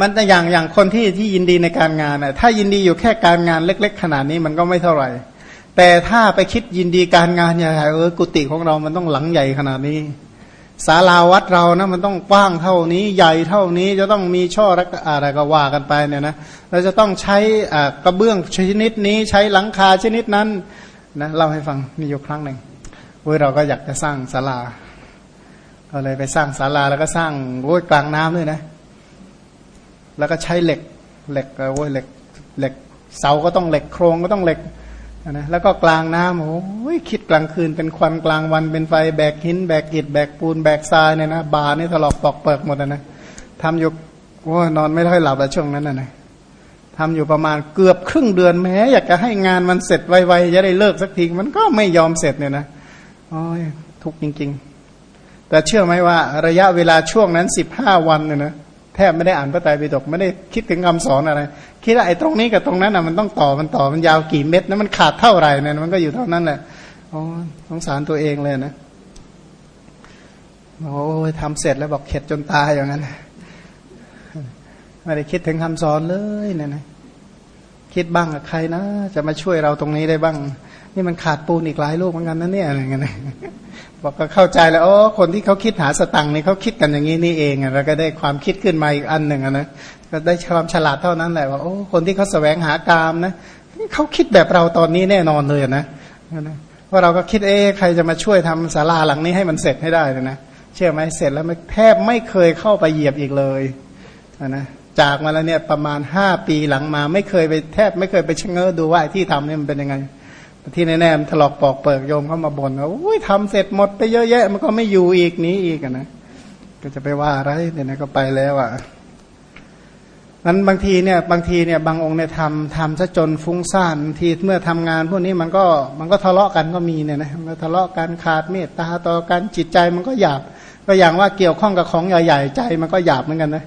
มันอย่างอย่างคนที่ที่ยินดีในการงานน่ะถ้ายินดีอยู่แค่การงานเล็ก ๆ ขนาดนี้มันก็ไม่เท่าไหร่ แต่ถ้าไปคิดยินดีการงานใหญ่เออกุฏิของเรามันต้องหลังใหญ่ขนาดนี้ศาลาวัดเรานะมันต้องกว้างเท่านี้ใหญ่เท่านี้จะต้องมีช่อรักอะไรก็ว่ากันไปเนี่ยนะเราจะต้องใช้กระเบื้องชนิดนี้ใช้หลังคาชนิดนั้นนะเล่าให้ฟังมีอยู่ครั้งหนึ่งเว้ยเราก็อยากจะสร้างศาลาก็เลยไปสร้างศาลาแล้วก็สร้างโว้ยกลางน้ำด้วยนะ แล้วก็ใช้เหล็กเหล็กโว้ยเหล็กเหล็กเสาก็ต้องเหล็กโครงก็ต้องเหล็กนะแล้วก็กลางน้ำโอ้ยคิดกลางคืนเป็นควันกลางวันเป็นไฟแบกหินแบกอิฐแบกปูนแบกทรายเนี่ยนะบาเนี่ยถลอกปอกเปิกหมดนะทำอยู่โอ้นอนไม่ค่อยหลับอะช่วงนั้นนะนะทำอยู่ประมาณเกือบครึ่งเดือนแม้ อยากจะให้งานมันเสร็จไวๆจะได้เลิกสักทีมันก็ไม่ยอมเสร็จเนี่ยนะโอ้ยทุกจริง ๆ แต่เชื่อไหมว่าระยะเวลาช่วงนั้นสิบห้าวันเนี่ยนะ แทบไม่ได้อ่านพระไตรปิฎกไม่ได้คิดถึงคำสอนอะไร คิดว่าไอ้ตรงนี้กับตรงนั้นอะมันต้องต่อมันต่อมันยาวกี่เม็ดนะมันขาดเท่าไหร่เนี่ยมันก็อยู่เท่านั้นแหละอ๋อสงสารตัวเองเลยนะโอ้ยทำเสร็จแล้วบอกเข็ดจนตายอย่างนั้นไม่ได้คิดถึงคำสอนเลยเนี่ยนะคิดบ้างกับใครนะ จะมาช่วยเราตรงนี้ได้บ้าง นี่มันขาดปูนอีกหลายลูกเหมือนกันนะเนี่ยอะไรเงี้ยบอกก็เข้าใจแล้วโอ้คนที่เขาคิดหาสตังค์นี่เขาคิดกันอย่างนี้นี่เองแล้วก็ได้ความคิดขึ้นมาอีกอันหนึ่งนะก็ได้ความฉลาดเท่านั้นแหละว่าโอ้คนที่เขาแสวงหากามนะเขาคิดแบบเราตอนนี้แน่นอนเลยนะเพราะเราก็คิดเอ๊ใครจะมาช่วยทำศาลาหลังนี้ให้มันเสร็จให้ได้นะ เชื่อไหมเสร็จแล้วแทบไม่เคยเข้าไปเหยียบอีกเลยนะจากมาแล้วเนี่ยประมาณห้าปีหลังมา ไม่เคยไปแทบไม่เคยไปชะเง้อดูว่าที่ทำเนี่ยมันเป็นยังไง ที่แน่ๆมันถลอกปอกเปิกโยมเข้ามาบ่นว่าอุ้ยทำเสร็จหมดไปเยอะแยะ มันก็ไม่อยู่อีกนี้อีกนะก็จะไปว่าอะไรเนี่ยนะก็ไปแล้วอะนั้นบางทีเนี่ยบางทีเนี่ยบางองค์เนี่ยทำทำซะจนฟุ้งซ่านทีเมื่อทำงานพวกนี้มันก็มันก็ทะเลาะกันก็มีเนี่ยนะมันทะเลาะกันขาดเมตตาต่อกันจิตใจมันก็หยาบก็อย่างว่าเกี่ยวข้องกับของใหญ่ๆใจมันก็หยาบเหมือนกันนะ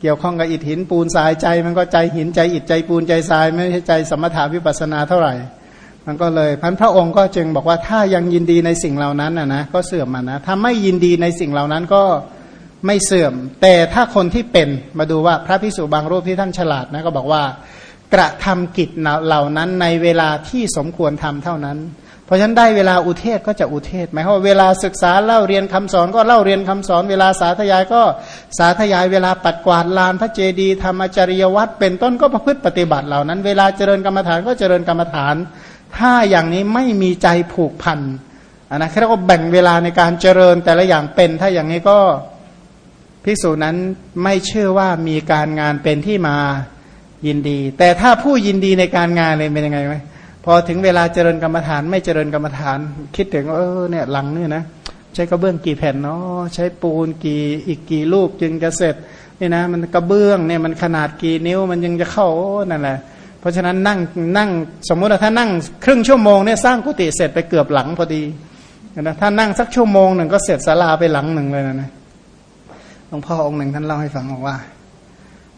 เกี่ยวข้องกับอิฐหินปูนทรายใจ มันก็ใจหินใจอิฐใจปูนใจทราย ไม่ใช่ใจสมถาวิปัสนาเท่าไหร่ มันก็เลยพันพระองค์ก็จึงบอกว่าถ้ายังยินดีในสิ่งเหล่านั้นนะนะก็เสื่อมมานะถ้าไม่ยินดีในสิ่งเหล่านั้นก็ไม่เสื่อม แต่ถ้าคนที่เป็นมาดูว่าพระพิสุบางรูปที่ท่านฉลาดนะก็บอกว่ากระทำกิจเหล่านั้นในเวลาที่สมควรทำเท่านั้น ราะฉะนั้นได้เวลาอุเทศก็จะอุเทศหมายความว่าเวลาศึกษาเล่าเรียนคำสอนก็เล่าเรียนคำสอน เวลาสาธยายก็สาธยายเวลาปัดกวาดลานพระเจดีย์ธรรมจริยวัตรเป็นต้นก็ประพฤติปฏิบัติเหล่านั้น เวลาเจริญกรรมฐานก็เจริญกรรมฐาน ถ้าอย่างนี้ไม่มีใจผูกพันอันนะแค่เราแบ่งเวลาในการเจริญแต่ละอย่างเป็น ถ้าอย่างนี้ก็ภิกษุนั้นไม่เชื่อว่ามีการงานเป็นที่มายินดี แต่ถ้าผู้ยินดีในการงานเลยเป็นยังไงไหม พอถึงเวลาเจริญกรรมฐานไม่เจริญกรรมฐาน คิดถึงเออเนี่ยหลังเนี่ยนะใช้กระเบื้องกี่แผ่นเนาะใช้ปูนกี่อีกกี่ลูกจึงจะเสร็จนี่นะมันกระเบื้องเนี่ยมันขนาดกี่นิ้วมันยังจะเข้านั่นแหละเพราะฉะนั้นนั่งนั่งสมมุติว่าถ้านั่งครึ่งชั่วโมงเนี่ยสร้างกุฏิเสร็จไปเกือบหลังพอดีนะถ้านั่งสักชั่วโมงหนึ่งก็เสร็จศาลาไปหลังหนึ่งเลยนะนะหลวงพ่อองค์หนึ่งท่านเล่าให้ฟังบอกว่า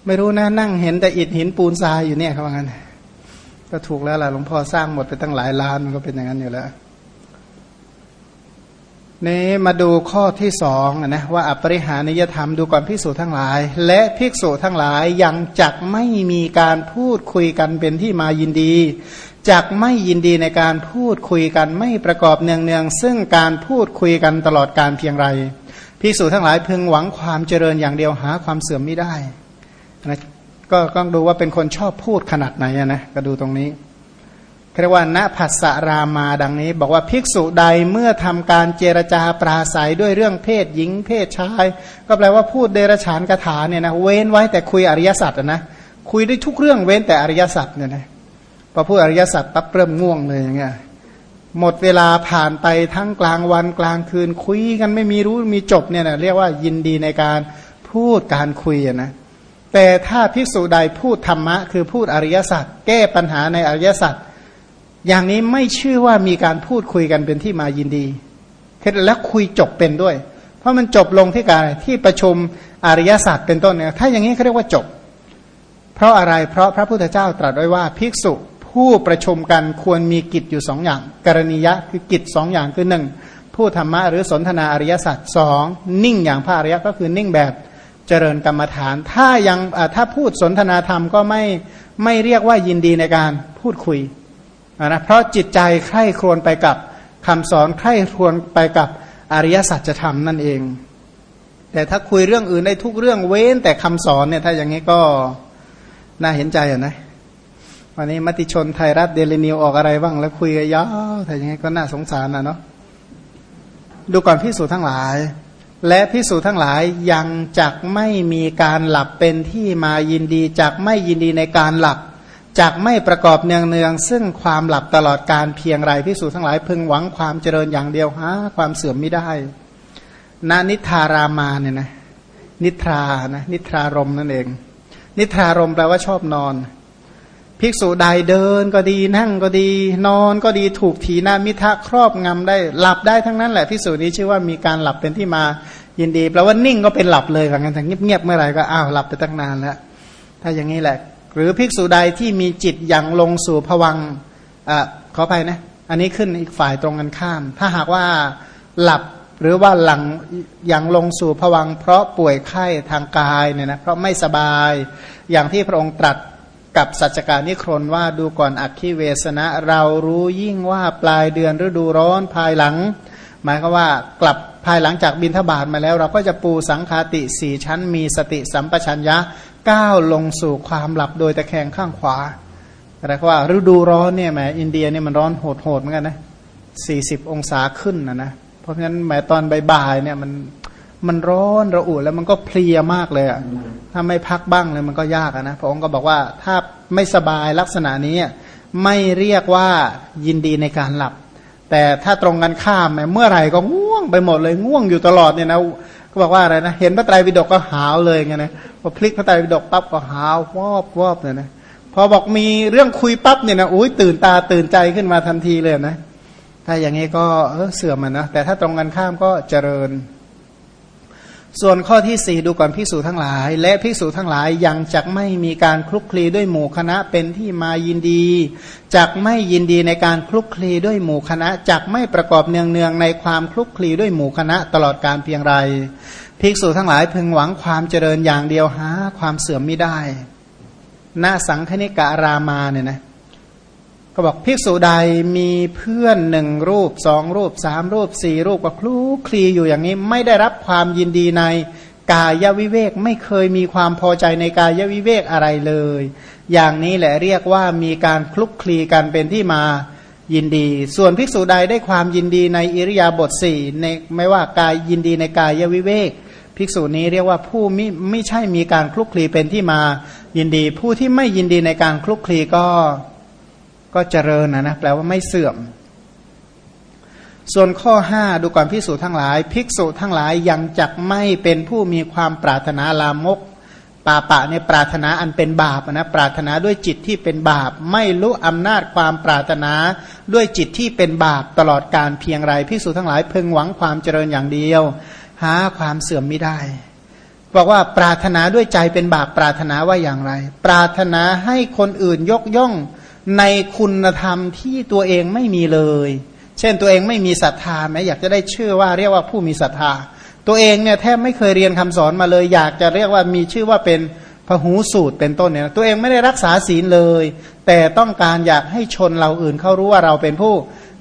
ไม่รู้นะนั่งเห็นแต่อิฐหินปูนทรายอยู่เนี่ยเขาว่างั้น ก็ถูกแล้วล่ะหลวงพ่อสร้างหมดไปตั้งหลายล้านมันก็เป็นอย่างนั้นอยู่แล้วนี้มาดูข้อที่สองนะว่าอปริหานิยธรรมดูก่อนภิกษุทั้งหลาย และภิกษุทั้งหลายยังจักไม่มีการพูดคุยกันเป็นที่มายินดีจักไม่ยินดีในการพูดคุยกันไม่ประกอบเนืองเนืองซึ่งการพูดคุยกันตลอดการเพียงไรภิกษุทั้งหลายพึงหวังความเจริญอย่างเดียวหาความเสื่อมไม่ได้นะ ก็ต้องดูว่าเป็นคนชอบพูดขนาดไหนนะก็ดูตรงนี้เรียกว่าณภัสสรามาดังนี้ บอกว่าภิกษุใดเมื่อทำการเจรจาปราศัยด้วยเรื่องเพศหญิงเพศชาย ก็แปลว่าพูดเดรฉานคาถาเนี่ยนะเว้นไว้แต่คุยอริยสัจนะคุยได้ทุกเรื่องเว้นแต่อริยสัจเนี่ยนะพอพูดอริยสัจปั๊บเริ่มง่วงเลยอย่างเงี้ยหมดเวลาผ่านไปทั้งกลางวันกลางคืนคุยกันไม่มีรู้มีจบเนี่ยนะเรียกว่ายินดีในการพูดการคุยนะ แต่ถ้าภิกษุใดพูดธรรมะ คือพูดอริยสัจแก้ปัญหาในอริยสัจอย่างนี้ไม่ชื่อว่ามีการพูดคุยกันเป็นที่มายินดีแล้วคุยจบเป็นด้วย เพราะมันจบลงที่การที่ประชุมอริยศาสตร์เป็นต้นเนี่ยถ้าอย่างนี้เขาเรียกว่าจบ เพราะอะไรเพราะพระพุทธเจ้าตรัสไว้ว่าภิกษุผู้ประชุมกันควรมีกิจอยู่สองอย่าง กรณียะคือกิจสองอย่างคือหนึ่งผู้ธรรมะหรือสนทนาอริยสัจสองนิ่งอย่างพระอริยะก็คือนิ่งแบบ เจริญกรรมฐาน ถ้ายังถ้าพูดสนทนาธรรมก็ไม่ไม่เรียกว่ายินดีในการพูดคุยนะเพราะจิตใจใคร่ครวญไปกับคำสอนใคร่ครวญไปกับอริยสัจธรรมนั่นเอง แต่ถ้าคุยเรื่องอื่นได้ทุกเรื่องเว้นแต่คำสอนเนี่ยถ้าอย่างนี้ก็น่าเห็นใจอะนะวันนี้มติชนไทยรัฐเดลินิวออกอะไรบ้างแล้วคุยกันยาวแต่ยังไงก็น่าสงสารนะเนาะดูก่อนพิสูจทั้งหลาย และพิสูจทั้งหลายยังจักไม่มีการหลับเป็นที่มายินดีจักไม่ยินดีในการหลับจักไม่ประกอบเนืองเนืองซึ่งความหลับตลอดการเพียงไรพิสูจทั้งหลายพึงหวังความเจริญอย่างเดียวหาความเสื่อมไม่ได้นานิทารามาเนี่ยนะนิทรานะนิทรารมนั่นเอง นิทรารมแปลว่าชอบนอน ภิกษุใดเดินก็ดีนั่งก็ดี นอนก็ดีถูกถีนามิทะครอบงำได้ หลับได้ทั้งนั้นแหละภิกษุนี้ชื่อว่ามีการหลับเป็นที่มายินดีแปลว่านิ่งก็เป็นหลับเลยแบบนั้นเงียบๆเมื่อไหร่ก็อ้าวหลับไปตั้งนานแล้วถ้าอย่างนี้แหละ หรือภิกษุใดที่มีจิตยังลงสู่ผวังอ่าขอไปนะ อันนี้ขึ้นอีกฝ่ายตรงกันข้าม ถ้าหากว่าหลับหรือว่าหลังยังลงสู่ผวังเพราะป่วยไข้ทางกายเนี่ยนะเพราะไม่สบายอย่างที่พระองค์ตรัส กับสัจการนิครนว่าดูก่อนอักขิเวสนะ เรารู้ยิ่งว่าปลายเดือนฤดูร้อนภายหลัง หมายก็ว่ากลับภายหลังจากบินทบาทมาแล้ว เราก็จะปูสังคาติสี่ชั้น มีสติสัมปชัญญะก้าวลงสู่ความหลับโดยตะแคงข้างขวาแต่ว่าฤดูร้อนเนี่ยแหมอินเดียเนี่ยมันร้อนโหดๆเหมือนกันนะสี่สิบองศาขึ้นนะนะเพราะฉะนั้นแหมตอนบ่ายๆเนี่ยมัน มันร้อนระอุแล้วมันก็เพลียมากเลยอะ่ะถ้าไม่พักบ้างเลยมันก็ยากนะพระองค์ก็บอกว่าถ้าไม่สบายลักษณะนี้ไม่เรียกว่ายินดีในการหลับ แต่ถ้าตรงกันข้ามเมื่อไหร่ก็ง่วงไปหมดเลยง่วงอยู่ตลอดเนี่ยนะก็บอกว่าอะไรนะเห็นพระไตรปิฎกก็หาวเลยไงนะพอพลิกพระไตรปิฎกปั๊บก็หาววอบวอบเนี่ยนะพอบอกมีเรื่องคุยปั๊บเนี่ยนะอุ้ยตื่นตาตื่นใจขึ้นมาทันทีเลยนะ ถ้าอย่างนี้ก็เออเสื่อมมันนะแต่ถ้าตรงกันข้ามก็เจริญ ส่วนข้อที่สี่ดูก่อนภิกษุทั้งหลาย และภิกษุทั้งหลายยังจักไม่มีการคลุกคลีด้วยหมู่คณะเป็นที่มายินดีจักไม่ยินดีในการคลุกคลีด้วยหมู่คณะจักไม่ประกอบเนืองเนืองในความคลุกคลีด้วยหมู่คณะตลอดการเพียงไร ภิกษุทั้งหลายพึงหวังความเจริญอย่างเดียวหาความเสื่อมไม่ได้ณสังคณิการามาเนี่ยนะ ก็บอกภิกษุใดมีเพื่อนหนึ่งรูปสองรูปสามรูปสี่รูปก็คลุกคลีอยู่อย่างนี้ไม่ได้รับความยินดีในกายวิเวกไม่เคยมีความพอใจในกายวิเวกอะไรเลย อย่างนี้แหละเรียกว่ามีการคลุกคลีกันเป็นที่มายินดี ส่วนภิกษุใดได้ความยินดีในอิริยาบถสี่ในไม่ว่ากายยินดีในกายวิเวกภิกษุนี้เรียกว่าผู้ไม่ไม่ใช่มีการคลุกคลีเป็นที่มายินดี ผู้ที่ไม่ยินดีในการคลุกคลีก็ ก็เจริญนะนะแปลว่าไม่เสื่อม ส่วนข้อห้าดูก่อนภิกษุทั้งหลาย ภิกษุทั้งหลายยังจักไม่เป็นผู้มีความปรารถนาลามกปาปะในปรารถนาอันเป็นบาปนะปรารถนาด้วยจิตที่เป็นบาป ไม่รู้อำนาจความปรารถนาด้วยจิตที่เป็นบาปตลอดการเพียงไรภิกษุทั้งหลายเพึงหวังความเจริญอย่างเดียว หาความเสื่อมไม่ได้ บอกว่าปรารถนาด้วยใจเป็นบาปปรารถนาว่าอย่างไร ปรารถนาให้คนอื่นยกย่อง ในคุณธรรมที่ตัวเองไม่มีเลย เช่นตัวเองไม่มีศรัทธาไหมอยากจะได้ชื่อว่าเรียกว่าผู้มีศรัทธา ตัวเองเนี่ยแทบไม่เคยเรียนคำสอนมาเลย อยากจะเรียกว่ามีชื่อว่าเป็นพหูสูตรเป็นต้นเนี่ยตัวเองไม่ได้รักษาศีลเลย แต่ต้องการอยากให้ชนเราอื่นเขารู้ว่าเราเป็นผู้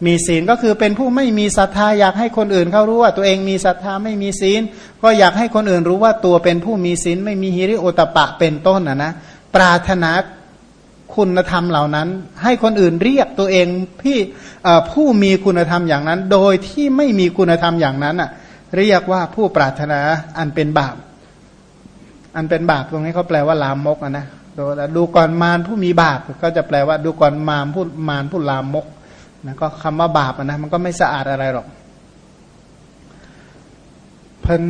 มีศีลก็คือเป็นผู้ไม่มีศรัทธาอยากให้คนอื่นเขารู้ว่าตัวเองมีศรัทธาไม่มีศีล ก็อยากให้คนอื่นรู้ว่าตัวเป็นผู้มีศีลไม่มีฮิริโอตปะเป็นต้นนะนะปรารถนา คุณธรรมเหล่านั้น ให้คนอื่นเรียกตัวเองพี่ผู้มีคุณธรรมอย่างนั้น โดยที่ไม่มีคุณธรรมอย่างนั้นอะ เรียกว่าผู้ปรารถนาอันเป็นบาป อันเป็นบาปตรงนี้เขาแปลว่าลามกนะดูก่อนมารผู้มีบาปก็จะแปลว่าดูก่อนมารผู้มารผู้ลามกนะก็คำว่าบาปนะมันก็ไม่สะอาดอะไรหรอกเพิ่น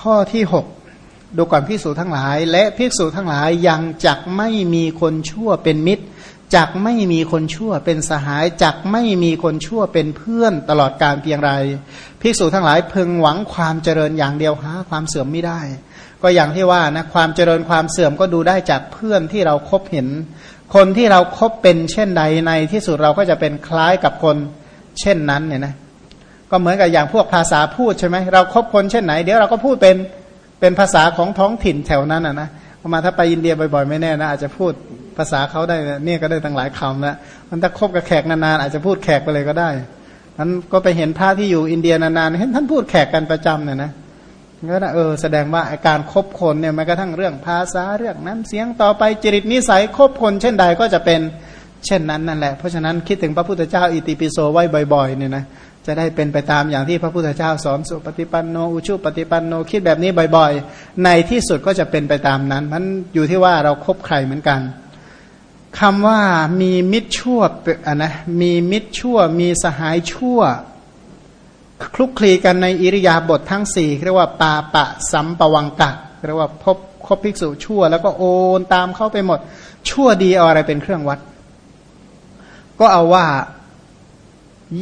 ข้อที่หก ดูก่อนภิกษุทั้งหลาย และภิกษุทั้งหลายยังจักไม่มีคนชั่วเป็นมิตรจักไม่มีคนชั่วเป็นสหายจักไม่มีคนชั่วเป็นเพื่อนตลอดการเพียงไรภิกษุทั้งหลายพึงหวังความเจริญอย่างเดียวหาความเสื่อมไม่ได้ ก็อย่างที่ว่านะความเจริญความเสื่อมก็ดูได้จากเพื่อนที่เราครบเห็น คนที่เราครบเป็นเช่นใดในที่สุดเราก็จะเป็นคล้ายกับคนเช่นนั้นเนี่ยนะก็เหมือนกับอย่างพวกภาษาพูดใช่ไหมเราครบคนเช่นไหน เดี๋ยวเราก็พูดเป็น เป็นภาษาของท้องถิ่นแถวนั้นอะนะมาถ้าไปอินเดียบ่อยๆ ไม่แน่นะอาจจะพูดภาษาเขาได้เนี่ยก็ได้ตั้งหลายคำแล้วมันถ้าคบกับแขกนานๆอาจจะพูดแขกไปเลยก็ได้นั้นก็ไปเห็นพระที่อยู่อินเดียนานๆเห็นท่านพูดแขกกันประจำเนี่ยนะก็เออแสดงว่าการคบคนเนี่ยแม้กระทั่งเรื่องภาษาเรื่องน้ำเสียงต่อไปจริตนิสัยคบคน เช่นใดก็จะเป็นเช่นนั้นนั่นแหละเพราะฉะนั้นคิดถึงพระพุทธเจ้าอิติปิโสไว้บ่อยๆเนี่ยนะ จะได้เป็นไปตามอย่างที่พระพุทธเจ้าสอนสุปฏิปันโนอุชุปฏิปันโนคิดแบบนี้บ่อยๆ ในที่สุดก็จะเป็นไปตามนั้น มันอยู่ที่ว่าเราครบใครเหมือนกันคำว่ามีมิตรชั่วอะนะมีมิตรชั่ว มีสหายชั่ว คลุกคลีกันในอิริยาบถททั้งสี่เรียกว่าปาปะสัมปวังกะเรียกว่าพบคบภิกษุชั่ว แล้วก็โอนตามเข้าไปหมด ชั่วดีเอาอะไรเป็นเครื่องวัด ก็เอาว่า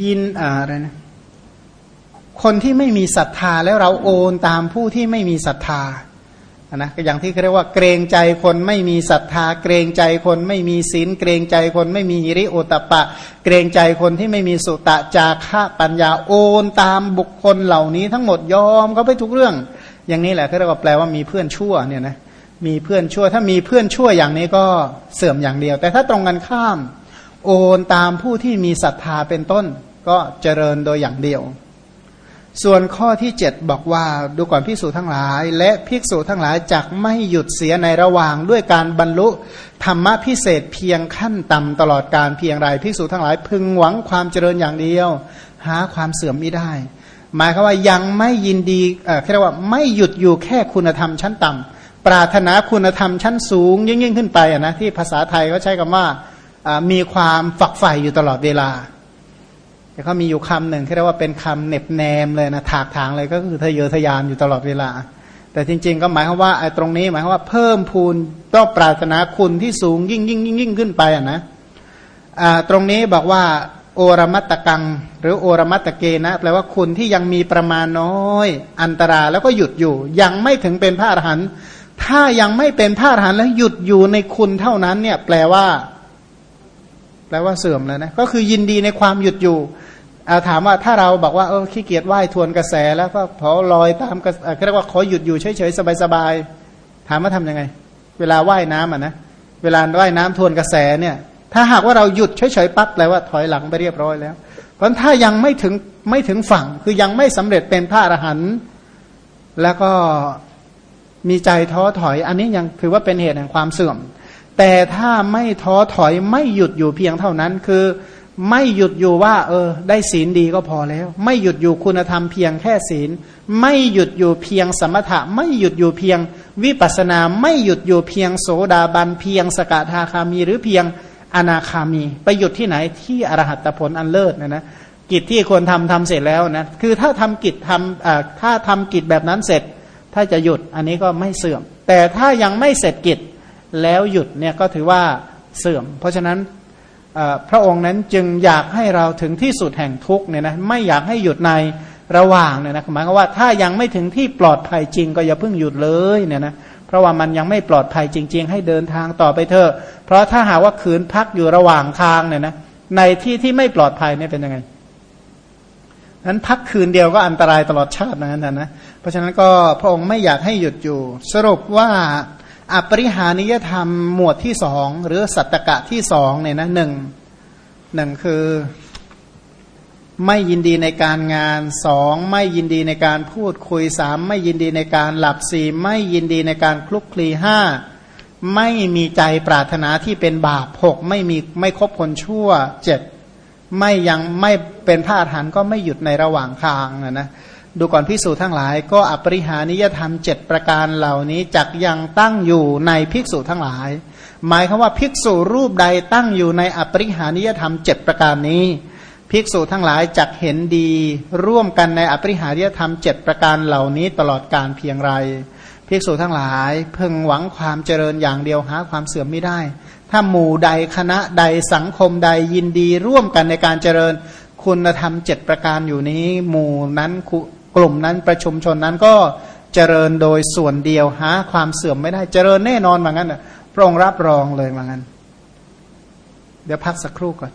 ยินอะไรนะคนที่ไม่มีศรัทธาแล้วเราโอนตามผู้ที่ไม่มีศรัทธานะก็อย่างที่เรียกว่าเกรงใจคนไม่มีศรัทธา เกรงใจคนไม่มีศีล เกรงใจคนไม่มีหิริโอตปะ เกรงใจคนที่ไม่มีสุตะจาระปัญญาโอนตามบุคคลเหล่านี้ทั้งหมดยอมเขาไปทุกเรื่อง อย่างนี้แหละเขาเรียกว่าแปลว่ามีเพื่อนชั่วเนี่ยนะมีเพื่อนชั่ว ถ้ามีเพื่อนชั่วอย่างนี้ก็เสื่อมอย่างเดียว แต่ถ้าตรงกันข้าม โอนตามผู้ที่มีศรัทธาเป็นต้น ก็เจริญโดยอย่างเดียว ส่วนข้อที่เจ็ดบอกว่าดูก่อนภิกษุทั้งหลาย และภิกษุทั้งหลายจักไม่หยุดเสียในระหว่างด้วยการบรรลุธรรมะพิเศษเพียงขั้นต่ำตลอดการเพียงไรภิกษุทั้งหลายพึงหวังความเจริญอย่างเดียว หาความเสื่อมไม่ได้ หมายคือว่ายังไม่ยินดีเอ่อเรียกว่าไม่หยุดอยู่แค่คุณธรรมชั้นต่ำปรารถนาคุณธรรมชั้นสูงยิ่งยิ่งขึ้นไปอะนะที่ภาษาไทยเขาใช้คำว่า มีความฝักใฝ่อยู่ตลอดเวลาแต่เขามีอยู่คำหนึ่งที่เรียกว่าเป็นคำเน็บแนมเลยนะถากถางเลยก็คือทะเยอทะยานอยู่ตลอดเวลา แต่จริง ๆ ก็หมายความว่าไอ้ตรงนี้หมายความว่าเพิ่มพูนต้องปรารถนาคุณที่สูงยิ่งยิ่งยิ่งยิ่งขึ้นไปอะนะอ่าตรงนี้บอกว่า โอรมัตตกัง หรือโอรมัตตเกนะแปลว่าคุณที่ยังมีประมาณน้อย อันตราแล้วก็หยุดอยู่ ยังไม่ถึงเป็นพระอรหันต์ถ้ายังไม่เป็นพระอรหันต์แล้วหยุดอยู่ในคุณเท่านั้นเนี่ยแปลว่า ลว่าเสื่อมแล้วนะก็คือยินดีในความหยุดอยู่อาถามว่าถ้าเราบอกว่าเออขี้เกียจว่ายทวนกระแสแล้วก็พอลอยตามกระเรียกว่าขอหยุดอยู่เฉยๆสบายๆถามว่าทํำยังไง เวลาว่ายน้ำอะนะเวลาว่ายน้ำทวนกระแสเนี่ย ถ้าหากว่าเราหยุดเฉยๆปั๊บแปลว่าถอยหลังไปเรียบร้อยแล้ว เพราะถ้ายังไม่ถึงไม่ถึงฝั่ง คือยังไม่สำเร็จเป็นพระอรหันต์แล้วก็มีใจท้อถอย อันนี้ยังถือว่าเป็นเหตุแห่งความเสื่อม แต่ถ้าไม่ท้อถอยไม่หยุดอยู่เพียงเท่านั้นคือ ไม่หยุดอยู่ว่า เออ ได้ศีลดีก็พอแล้ว ไม่หยุดอยู่คุณธรรมเพียงแค่ศีล ไม่หยุดอยู่เพียงสมถะ ไม่หยุดอยู่เพียง วิปัสนาไม่หยุดอยู่เพียงโสดาบันเพียงสกทาคามี หรือเพียงอนาคามีไปหยุดที่ไหนที่อรหัตผลอันเลิศนะนะกิจที่ควรทำทำเสร็จแล้วนะคือถ้าทำกิจทำถ้าทำกิจแบบนั้นเสร็จ ถ้าจะหยุดอันนี้ก็ไม่เสื่อม แต่ถ้ายังไม่เสร็จกิจ แล้วหยุดเนี่ยก็ถือว่าเสื่อม เพราะฉะนั้นพระองค์นั้นจึงอยากให้เราถึงที่สุดแห่งทุกเนี่ยนะไม่อยากให้หยุดในระหว่างเนี่ยนะหมายความว่าถ้ายังไม่ถึงที่ปลอดภัยจริงก็อย่าเพิ่งหยุดเลยเนี่ยนะเพราะว่ามันยังไม่ปลอดภัยจริง ๆ ให้เดินทางต่อไปเถอะ เพราะถ้าหากว่าขืนพักอยู่ระหว่างทางเนี่ยนะในที่ที่ไม่ปลอดภัยเนี่ยเป็นยังไงนั้นพักคืนเดียวก็อันตรายตลอดชาตินั้นนะนะเพราะฉะนั้นก็พระองค์ไม่อยากให้หยุดอยู่ สรุปว่า อปริหานิยธรรมหมวดที่สองหรือสัตตกะที่สองเนี่ยนะหนึ่งหนึ่งคือ ไม่ยินดีในการงานสองไม่ยินดีในการพูดคุยสามไม่ยินดีในการหลับสี่ไม่ยินดีในการคลุกคลีห้าไม่มีใจปรารถนาที่เป็นบาปหกไม่มีไม่คบคนชั่วเจ็ดไม่ยังไม่เป็นพระอรหันต์ก็ไม่หยุดในระหว่างทางนะนะ ดูก่อนพิสูจทั้งหลาย ก็อปริหานิยธรรมเจ็ดประการเหล่านี้จักยังตั้งอยู่ในภิกษุทั้งหลาย หมายคือว่าภิกษุรูปใดตั้งอยู่ในอปริหานิยธรรมเจ็ดประการนี้ ภิกษุทั้งหลายจักเห็นดี ร่วมกันในอปริหานิยธรรมเจ็ดประการเหล่านี้ตลอดการเพียงไร ภิกษุทั้งหลายเพึงหวังความเจริญอย่างเดียวหาความเสื่อมไม่ได้ ถ้าหมู่ใดคณะใดสังคมใดยินดีร่วมกันในการเจริญ คุณธรรมเจ็ดประการอยู่นี้ หมู่นั้น กลุ่มนั้นประชุมชนนั้นก็เจริญโดยส่วนเดียวหาความเสื่อมไม่ได้เจริญแน่นอนเหมือนกันพระองค์รับรองเลยเหมือนกันเดี๋ยวพักสักครู่ก่อน